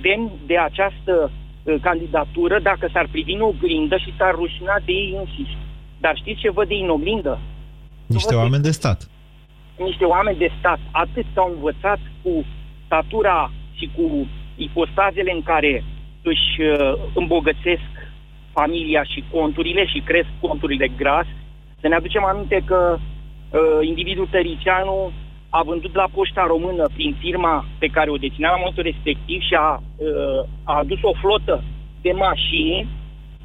S11: demn de această uh, candidatură dacă s-ar privi în oglindă și s-ar rușina de ei înșiși. Dar știți ce văd ei în oglindă?
S2: Niște oameni de stat.
S11: Niște oameni de stat. Atât s-au învățat cu statura și cu ipostazele în care își uh, îmbogățesc familia și conturile și cresc conturile gras. Să ne aducem aminte că uh, individul Tăricianu a vândut la poșta română prin firma pe care o deținea la momentul respectiv și a, uh, a adus o flotă de mașini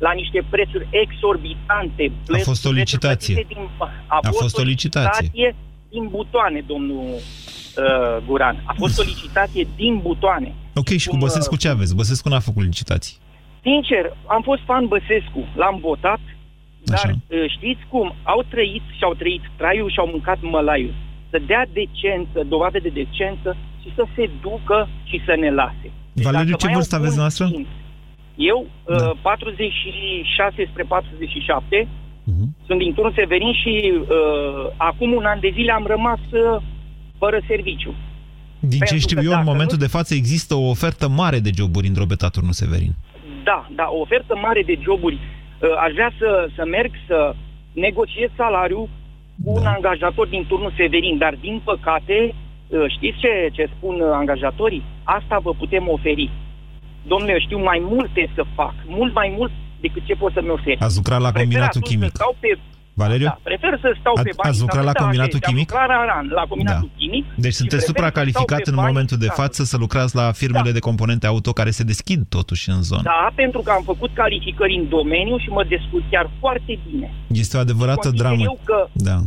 S11: la niște prețuri exorbitante.
S2: A fost o licitație. Din,
S11: a, a fost, fost o licitație. licitație din butoane, domnul uh, Guran. A fost o licitație din butoane.
S2: Ok, și cu Băsescu ce aveți? Băsescu n-a făcut licitații.
S11: Sincer, am fost fan Băsescu, l-am votat, dar Așa. Uh, știți cum? Au trăit și au trăit traiul și au mâncat mălaiul să dea decență, dovadă de decență și să se ducă și să ne lase.
S2: Deci Valeriu, ce vârstă aveți noastră?
S11: Eu, da. uh, 46 spre 47, uh-huh. Mhm. sunt din turnul Severin și uh, acum un an de zile am rămas uh, fără serviciu.
S2: Din ce știu eu, în momentul nu... de față există o ofertă mare de joburi în drobeta turnul Severin.
S11: Da, da, o ofertă mare de joburi. Uh, aș vrea să, să merg să negociez salariul cu un da. angajator din turnul Severin, dar din păcate, ă, știți ce, ce spun angajatorii? Asta vă putem oferi. Domnule, eu știu mai multe să fac, mult mai mult decât ce pot să-mi oferi.
S2: Ați lucrat la combinatul chimic.
S11: Să stau pe
S2: Valeriu?
S11: Da, prefer să stau
S2: a,
S11: pe bani.
S2: Ați lucrat la combinatul chimic?
S11: La, la, la combinatul da. chimic.
S2: Deci sunteți supracalificat în momentul de față să lucrați la firmele da. de componente auto care se deschid totuși în zonă.
S11: Da, pentru că am făcut calificări în domeniu și mă descurc chiar foarte bine.
S2: Este o adevărată dramă.
S11: Eu că da.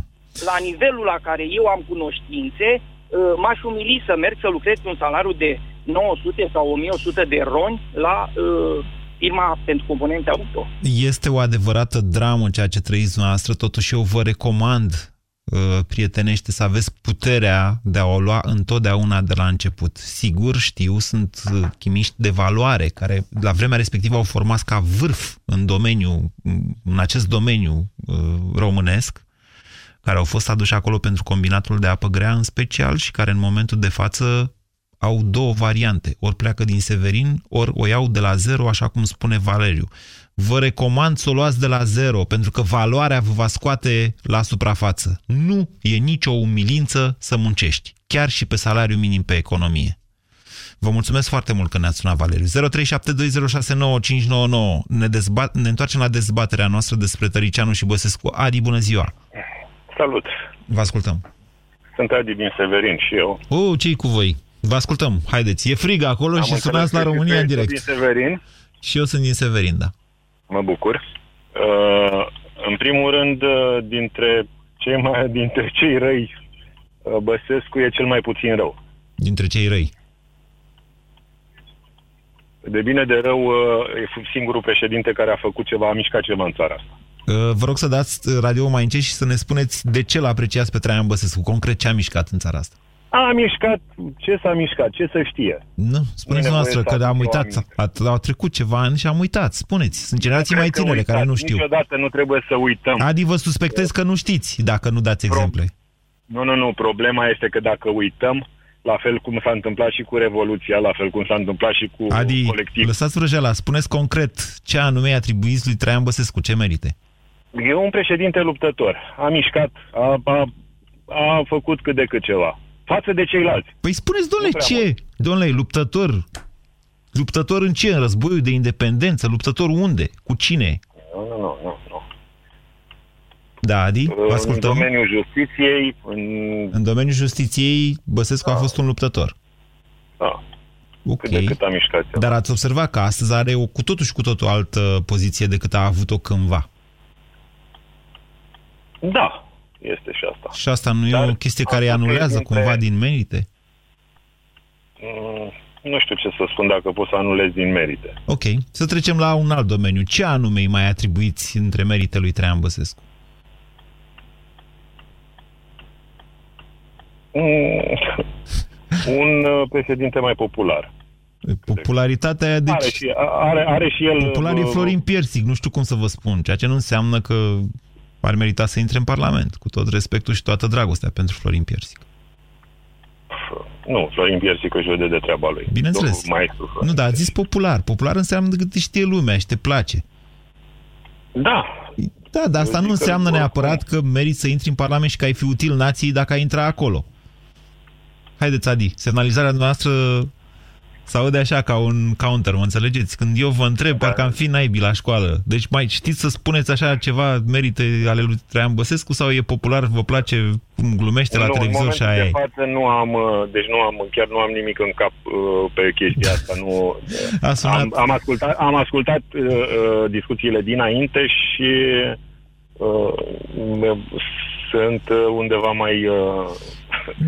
S11: la nivelul la care eu am cunoștințe, uh, m-aș umili să merg să lucrez cu un salariu de 900 sau 1100 de roni la uh, firma pentru componente auto.
S2: Este o adevărată dramă ceea ce trăiți noastră, totuși eu vă recomand uh, prietenește să aveți puterea de a o lua întotdeauna de la început. Sigur știu, sunt uh, chimiști de valoare care la vremea respectivă au format ca vârf în domeniu, în acest domeniu uh, românesc, care au fost aduși acolo pentru combinatul de apă grea în special și care în momentul de față au două variante. Ori pleacă din Severin, ori o iau de la zero, așa cum spune Valeriu. Vă recomand să o luați de la zero, pentru că valoarea vă va scoate la suprafață. Nu e nicio umilință să muncești, chiar și pe salariu minim pe economie. Vă mulțumesc foarte mult că ne-ați sunat, Valeriu. 0372069599. Ne, dezbat, ne întoarcem la dezbaterea noastră despre Tăricianu și Băsescu. Adi, bună ziua!
S12: Salut!
S2: Vă ascultăm.
S12: Sunt Adi din Severin și eu.
S2: Oh, ce cu voi? Vă ascultăm. Haideți, e frig acolo
S12: Am
S2: și sunați la
S12: înțeles că
S2: România în
S12: ești
S2: direct.
S12: din Severin.
S2: Și eu sunt din Severin, da.
S12: Mă bucur. Uh, în primul rând, uh, dintre cei, mai, dintre cei răi, uh, Băsescu e cel mai puțin rău.
S2: Dintre cei răi.
S12: De bine de rău, uh, e singurul președinte care a făcut ceva, a mișcat ceva în țara asta.
S2: Uh, Vă rog să dați radio mai încet și să ne spuneți de ce l-apreciați pe Traian Băsescu, concret ce a mișcat în țara asta.
S12: A mișcat, ce s-a mișcat, ce să știe.
S2: Nu, spuneți
S12: Nu e
S2: noastră
S12: nevoie
S2: că
S12: să
S2: am
S12: aduc
S2: uitat,
S12: aminte.
S2: a, au trecut ceva ani și am uitat. Spuneți, sunt generații mai
S12: Cred că
S2: tinere
S12: uitați,
S2: care nu știu.
S12: Niciodată nu trebuie să uităm.
S2: Adi, vă suspectez că nu știți, dacă nu dați exemple.
S12: Nu, nu, nu. Problema este că dacă uităm, la fel cum s-a întâmplat și cu Revoluția, la fel cum s-a întâmplat și cu
S2: Adi,
S12: colectiv.
S2: lăsați vrăjeala, spuneți concret ce anume atribuiți lui Traian Băsescu, ce merite.
S12: E un președinte luptător. A mișcat, a, a, a făcut cât de cât ceva. Față de ceilalți.
S2: Păi spuneți, domnule,
S12: Nu prea
S2: ce? Domnule, luptător. Luptător în ce? În războiul de independență? Luptător unde? Cu cine?
S12: Nu, nu, nu, nu. nu.
S2: Da, Adi, vă
S12: În
S2: ascultăm.
S12: domeniul justiției, în...
S2: În domeniul justiției, Băsescu a
S12: Da.
S2: fost un luptător.
S12: Da,
S2: Ok.
S12: cât de cât a mișcat. ceva.
S2: Dar ați observat că astăzi are o cu totul și cu totul altă poziție decât a avut-o cândva.
S12: Da, este și asta.
S2: Și asta nu e
S12: Dar
S2: o chestie care îi
S12: asta
S2: anulează
S12: dintre-
S2: cumva din merite?
S12: Mm, Nu știu ce să spun dacă pot să anulez din merite.
S2: Ok. Să trecem la un alt domeniu. Ce anume îi mai atribuiți între merite lui Traian Băsescu?
S12: Mm, Un uh, președinte mai popular.
S2: Popularitatea aia, deci...
S12: Are și, are, are și el...
S2: Popular e
S12: uh,
S2: Florin Piersic, nu știu cum să vă spun, ceea ce nu înseamnă că ar merita să intre în Parlament, cu tot respectul și toată dragostea pentru Florin Piersic.
S12: Nu, Florin Piersic își vede de treaba lui.
S2: Bineînțeles.
S12: Domnul maestru Florin.
S2: Nu, dar ați zis popular. Popular înseamnă că te știe lumea și te place.
S12: Da.
S2: Da, dar asta
S12: Eu
S2: nu
S12: zic că
S2: înseamnă
S12: oricum-
S2: neapărat că meriți să intri în Parlament și că ai fi util nației dacă ai intra acolo. Haideți, Adi, semnalizarea noastră se aude așa ca un counter, mă înțelegeți? Când eu vă întreb,
S12: Da.
S2: parcă am fi naibii la școală. Deci mai știți să spuneți așa ceva merite ale lui Traian Băsescu sau e popular, vă place cum glumește la
S12: nu,
S2: televizor
S12: în
S2: și
S12: momentul
S2: aia
S12: de
S2: e?
S12: față nu am, uh, deci nu am, chiar nu am nimic în cap uh, pe chestia asta. Nu,
S2: A sunat...
S12: am, am ascultat, am ascultat uh, uh, discuțiile dinainte și uh, sunt uh, undeva mai... Uh,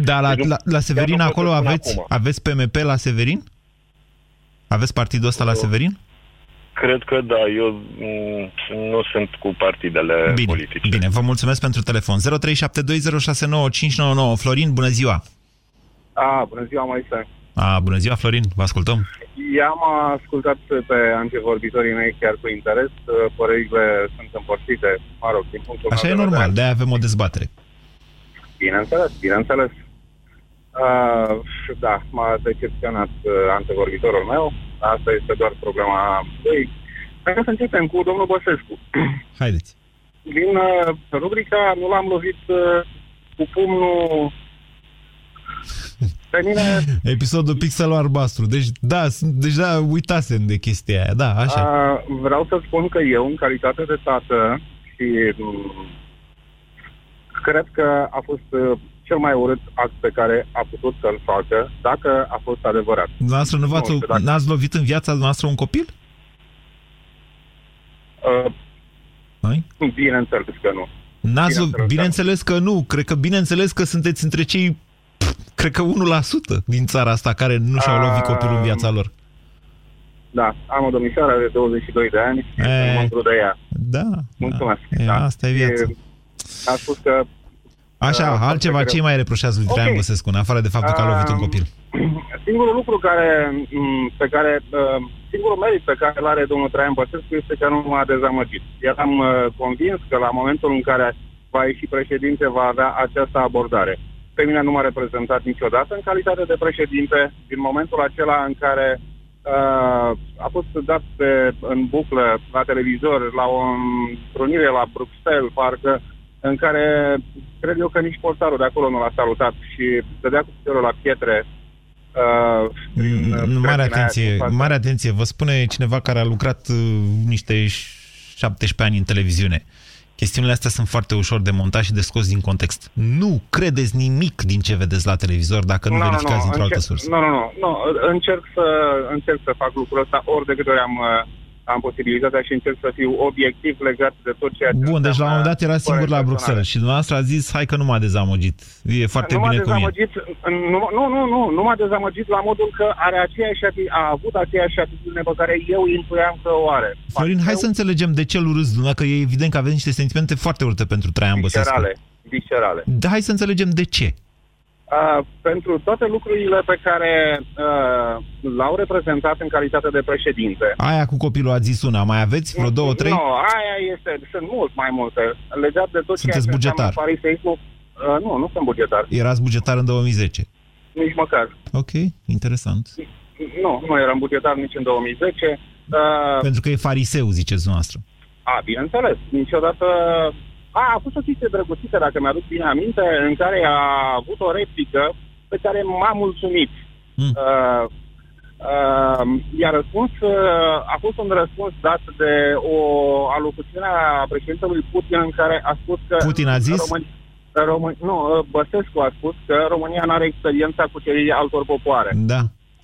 S2: Da, la,
S12: Deci nu-
S2: la, la Severin
S12: chiar nu pot
S2: acolo
S12: să spun
S2: aveți,
S12: acum.
S2: aveți PMP la Severin? Aveți partidul ăsta la Severin?
S12: Cred că da, eu mm, nu sunt cu partidele
S2: Bine,
S12: politice.
S2: bine, vă mulțumesc pentru telefon. 0372069599. Florin, bună ziua!
S13: A, bună ziua, Moise.
S2: A, bună ziua, Florin, vă ascultăm.
S13: I-am ascultat pe antevorbitorii mei chiar cu interes. Părerile sunt împărțite, mă rog, din punctul
S2: Așa e
S13: meu de
S2: normal,
S13: vedere.
S2: de-aia avem o dezbatere.
S13: Bineînțeles, bineînțeles. Uh, da, m-a decepționat uh, antevorbitorul meu. Asta este doar problema lui. Haideți să începem cu domnul Băsescu.
S2: Haideți.
S13: Din uh, rubrica nu l-am lovit uh, cu pumnul pe mine
S2: Episodul Pixelul Albastru. Deci, da, sunt, deja uitasem de chestia aia. Da, așa.
S13: A, vreau să spun că eu, în calitate de tată, și m, cred că a fost uh, cel mai urât act pe care a putut să-l facă, dacă a fost adevărat.
S2: Dumneavoastră nu v-ați,
S13: Nu știu dacă-
S2: n-ați lovit în viața noastră un copil?
S13: Uh,
S2: Noi?
S13: bineînțeles că nu.
S2: N-ați,
S13: Bineînțeles, da.
S2: bineînțeles că nu. Cred că bineînțeles că sunteți între cei, pf, cred că 1% din țara asta care nu și-au lovit copilul în viața lor.
S13: Da, am o domnișoară de 22 de ani și
S2: E.
S13: sunt mândru de ea.
S2: Da.
S13: Mulțumesc.
S2: E,
S13: da.
S2: asta e viața.
S13: Și A spus că
S2: Așa,
S13: Uh,
S2: altceva,
S13: foarte
S2: ce
S13: greu.
S2: mai reproșează lui Traian
S13: Ok.
S2: Băsescu, în afară de faptul că a lovit un
S13: Um,
S2: copil?
S13: Singurul lucru care, m, pe care, uh, singurul merit pe care îl are domnul Traian Băsescu este că nu m-a dezamăgit. Eram uh, convins că la momentul în care va ieși președinte, va avea această abordare. Pe mine nu m-a reprezentat niciodată în calitate de președinte. Din momentul acela în care uh, a fost dat pe, în buclă la televizor, la o întrunire la Bruxelles, parcă, în care cred eu că nici portarul de acolo nu l-a salutat și dădea cu piciorul la pietre Uh,
S2: prin, uh, mare atenție, mare atenție. Vă spune cineva care a lucrat uh, niște 17 ani în televiziune. Chestiunile astea sunt foarte ușor de montat și de scos din context. Nu credeți nimic din ce vedeți la televizor dacă nu, nu verificați nu, într-o altă sursă.
S13: Nu, nu, nu, nu. Încerc, să, încerc să fac lucrul ăsta ori de câte ori am uh, am posibilitatea și încerc să fiu obiectiv legat de tot ceea ce...
S2: Bun, deci la un moment dat era singur la Bruxelles și dumneavoastră a zis, hai că nu m-a dezamăgit. E foarte
S13: nu
S2: bine
S13: cum dezamăgit, e. Nu, nu, nu, nu, nu m-a dezamăgit la modul că are aceeași, a avut aceeași atitudine pe care eu intuiam că o are.
S2: Florin, hai să înțelegem de ce îl urâți, că e evident că aveți niște sentimente foarte urâte pentru Traian Băsescu.
S13: Viscerale, viscerale.
S2: Da, hai să înțelegem de ce.
S13: Uh, pentru toate lucrurile pe care uh, l-au reprezentat în calitate de președinte.
S2: Aia cu copilul a zis una, mai aveți vreo două, trei?
S13: Nu, aia este, sunt mult mai multe. Legat de tot
S2: Sunteți ceea ce bugetar.
S13: fariseismul, uh, nu, nu sunt bugetar.
S2: Erați bugetar în 2010?
S13: Nici măcar.
S2: Ok, interesant.
S13: Nu, nu eram bugetar nici în 2010. Uh,
S2: Pentru că e fariseu, ziceți noastră.
S13: A, bineînțeles. Niciodată a, a fost o chestie drăguțită, dacă mi-aduc bine aminte, în care a avut o replică pe care m-a mulțumit. Mm. Uh, uh, iar răspuns uh, a fost un răspuns dat de o alocuțiune a președintelui Putin în care a spus că...
S2: Putin a zis?
S13: Români, Români, nu, uh, Băsescu a spus că România nu are experiența cu ceririi altor popoare.
S2: Da.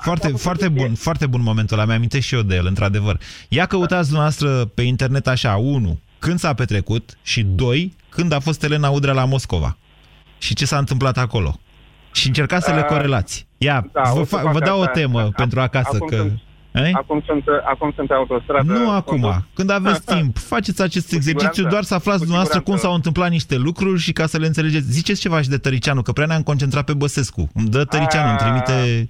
S2: Foarte, foarte bun, foarte bun momentul ăla, mi-am și eu de el, într-adevăr. Ia căutați dumneavoastră pe internet așa, 1 când s-a petrecut și, doi, când a fost Elena Udrea la Moscova și ce s-a întâmplat acolo. Și încercați să le corelați. Ia, da, vă, fa- vă dau o temă asta. pentru acasă.
S13: Acum
S2: că...
S13: sunt, acum sunt, acum sunt autostradă.
S2: Nu acum, când aveți timp. Faceți acest exercițiu doar să aflați dumneavoastră cum s-au întâmplat niște lucruri și ca să le înțelegeți. Ziceți ceva și de Tăricianu, că prea ne-am concentrat pe Băsescu. Îmi dă Tăricianu, îmi trimite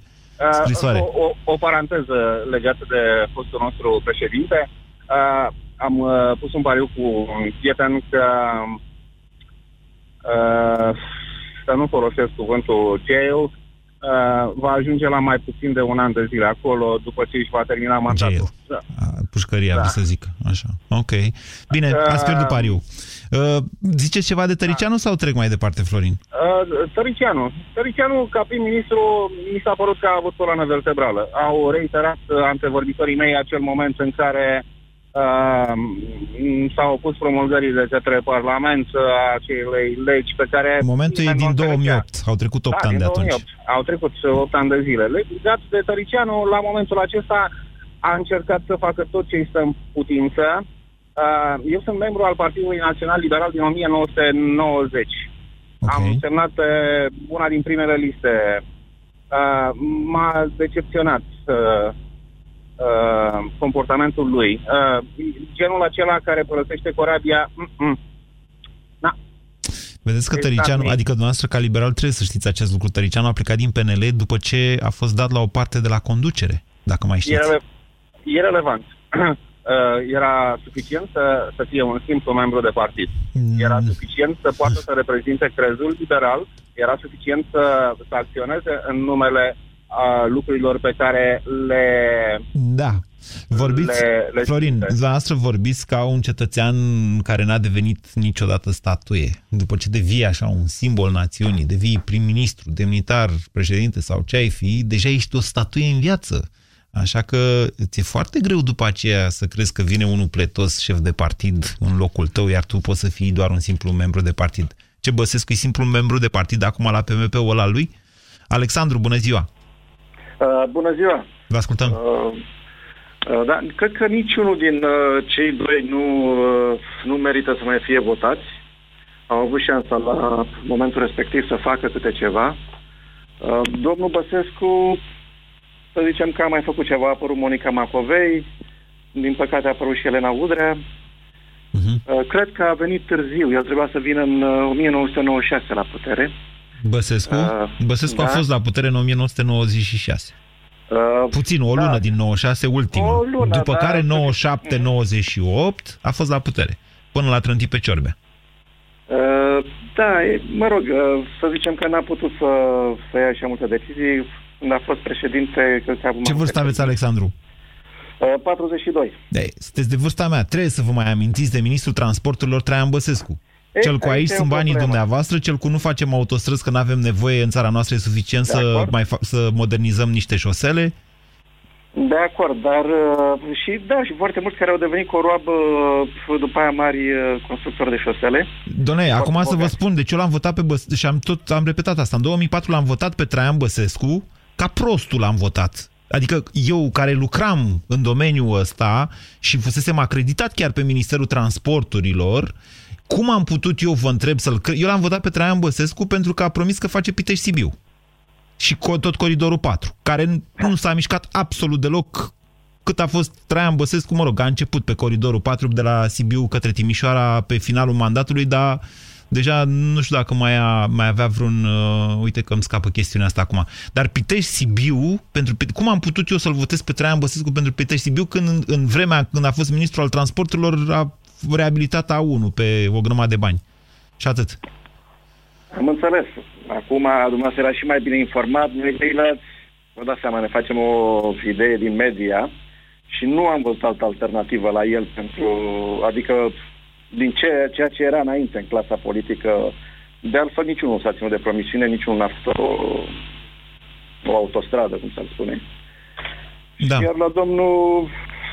S2: scrisoare.
S13: O, o, o paranteză legată de fostul nostru președinte. Uh, am uh, pus un pariu cu un prieten că uh, să nu folosesc cuvântul jail, uh, va ajunge la mai puțin de un an de zile acolo după ce își va termina mandatul.
S2: Da. Pușcăria, da. să zic. Așa. Ok. Bine, uh, ați pierdut pariu. Uh, ziceți ceva de Tăricianu da. sau trec mai departe, Florin?
S13: Uh, Tăricianu. Tăricianu, ca prim-ministru, mi s-a părut că a avut coloană vertebrală. Au reiterat uh, antevorbitorii mei acel moment în care uh, Uh, s-au opus promulgării de către Parlament a acelei legi pe care...
S2: Momentul e din 2008, au trecut 8
S13: da,
S2: ani de
S13: 2008.
S2: atunci.
S13: Au trecut 8 ani de zile. Legat de Tăricianu, la momentul acesta a încercat să facă tot ce este în putință. Uh, eu sunt membru al Partidului Național Liberal din 1990. Okay. Am semnat pe una din primele liste. Uh, m-a decepționat uh, Uh, comportamentul lui. Uh, genul acela care părăsește corabia, mm-mm.
S2: Na. Vedeți că Tăricianu, adică dumneavoastră ca liberal trebuie să știți acest lucru. Tăricianu a plecat din PNL după ce a fost dat la o parte de la conducere, dacă mai știți.
S13: E, e relevant. Uh, era suficient să, să fie un simplu membru de partid. Mm. Era suficient să poată să reprezinte crezul liberal, era suficient să, să acționeze în numele a lucrurilor pe care le...
S2: Da. Vorbiți, le, le Florin, dumneavoastră vorbiți ca un cetățean care n-a devenit niciodată statuie. După ce devii așa un simbol națiunii, devii prim-ministru, demnitar, președinte sau ce ai fi, deja ești o statuie în viață. Așa că ți-e foarte greu după aceea să crezi că vine unul pletos, șef de partid, în locul tău, iar tu poți să fii doar un simplu membru de partid. Ce Băsescu e simplu membru de partid acum la PMP-ul ăla lui? Alexandru, bună ziua!
S14: Uh, bună ziua!
S2: Vă ascultăm! Uh,
S14: uh, da, cred că niciunul din uh, cei doi nu, uh, nu merită să mai fie votați. Au avut șansa la momentul respectiv să facă câte ceva. Uh, domnul Băsescu, să zicem că a mai făcut ceva, a apărut Monica Macovei, din păcate a apărut și Elena Udrea. Uh-huh. Uh, cred că a venit târziu, el trebuia să vină în uh, 1996 la putere.
S2: Băsescu? Uh, Băsescu da. a fost la putere în 1996. Uh, Puțin, o lună da. din 96, ultima. O lună, După da, care 97-98 a fost la putere, până la trântit pe ciorbea.
S14: Uh, da, e, mă rog, uh, să zicem că n-a putut să, să ia așa multe decizii. Când a fost președinte, cred că acum...
S2: Ce vârstă aveți, Alexandru?
S14: Uh, 42.
S2: De, sunteți de vârsta mea. Trebuie să vă mai amintiți de ministrul transporturilor Traian Băsescu.
S14: E,
S2: Cel cu
S14: aici
S2: aici
S14: e o
S2: sunt banii
S14: problemă.
S2: dumneavoastră, cel cu nu facem autostrăzi că nu avem nevoie în țara noastră e suficient
S14: De
S2: să,
S14: acord.
S2: mai fa- să modernizăm niște șosele.
S14: De acord, dar uh, și da, și foarte mulți care au devenit coroabă uh, după aia mari uh, constructori de șosele.
S2: Doamne, acum să vă
S14: bogați.
S2: spun, deci eu l-am votat pe Băs- și am tot am repetat asta. În 2004 l-am votat pe Traian Băsescu, ca prostul l-am votat. Adică eu care lucram în domeniul ăsta și fusesem acreditat chiar pe Ministerul Transporturilor, cum am putut eu, vă întreb, să-l cre- Eu l-am votat pe Traian Băsescu pentru că a promis că face Pitești-Sibiu. Și co- tot coridorul 4, care nu- nu s-a mișcat absolut deloc cât a fost Traian Băsescu, mă rog, a început pe coridorul 4 de la Sibiu către Timișoara pe finalul mandatului, dar deja nu știu dacă mai, a, mai avea vreun... Uh, uite că îmi scapă chestiunea asta acum. Dar Pitești-Sibiu, pentru, Pite- cum am putut eu să-l votez pe Traian Băsescu pentru Pitești-Sibiu când în, în vremea când a fost ministru al transporturilor a reabilitat A1 pe o grămadă de bani? Și atât.
S14: Am înțeles. Acum, dumneavoastră era și mai bine informat. Noi ceilalți, vă dați seama, ne facem o idee din media și nu am văzut altă alternativă la el pentru... Adică, din ce, ceea ce era înainte în clasa politică, de altfel niciunul nu s-a ținut de promisiune, niciunul n-a făcut o, o autostradă, cum s-ar spune.
S2: Da.
S14: Iar la domnul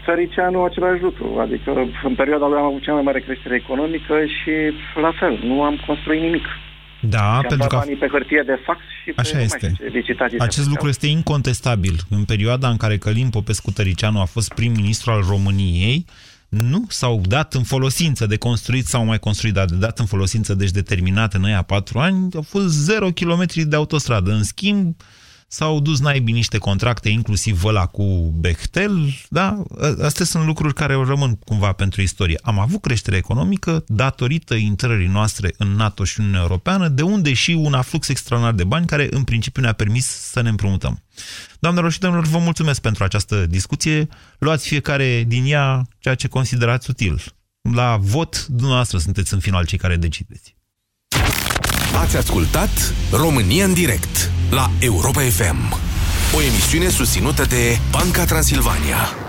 S14: Țăricianu același lucru. Adică în perioada lui am avut cea mai mare creștere economică și la fel, nu am construit nimic.
S2: Da,
S14: și am
S2: pentru
S14: dat
S2: că...
S14: banii pe hârtie de fax și pe
S2: Așa
S14: nu mai
S2: este.
S14: știu ce licitații se
S2: Acest
S14: făceau.
S2: lucru este incontestabil. În perioada în care Călim Popescu Tăricianu a fost prim-ministru al României, nu s-au dat în folosință de construit sau mai construit, dar de dat în folosință, deci determinat în aia patru ani, au fost 0 km de autostradă. În schimb, s-au dus naibii niște contracte, inclusiv ăla cu Bechtel, da? Astea sunt lucruri care rămân cumva pentru istorie. Am avut creștere economică datorită intrării noastre în NATO și Uniunea Europeană, de unde și un aflux extraordinar de bani care în principiu ne-a permis să ne împrumutăm. Doamnelor și domnilor, vă mulțumesc pentru această discuție. Luați fiecare din ea ceea ce considerați util. La vot, dumneavoastră sunteți în final cei care decideți.
S1: Ați ascultat România în direct la Europa FM, o emisiune susținută de Banca Transilvania.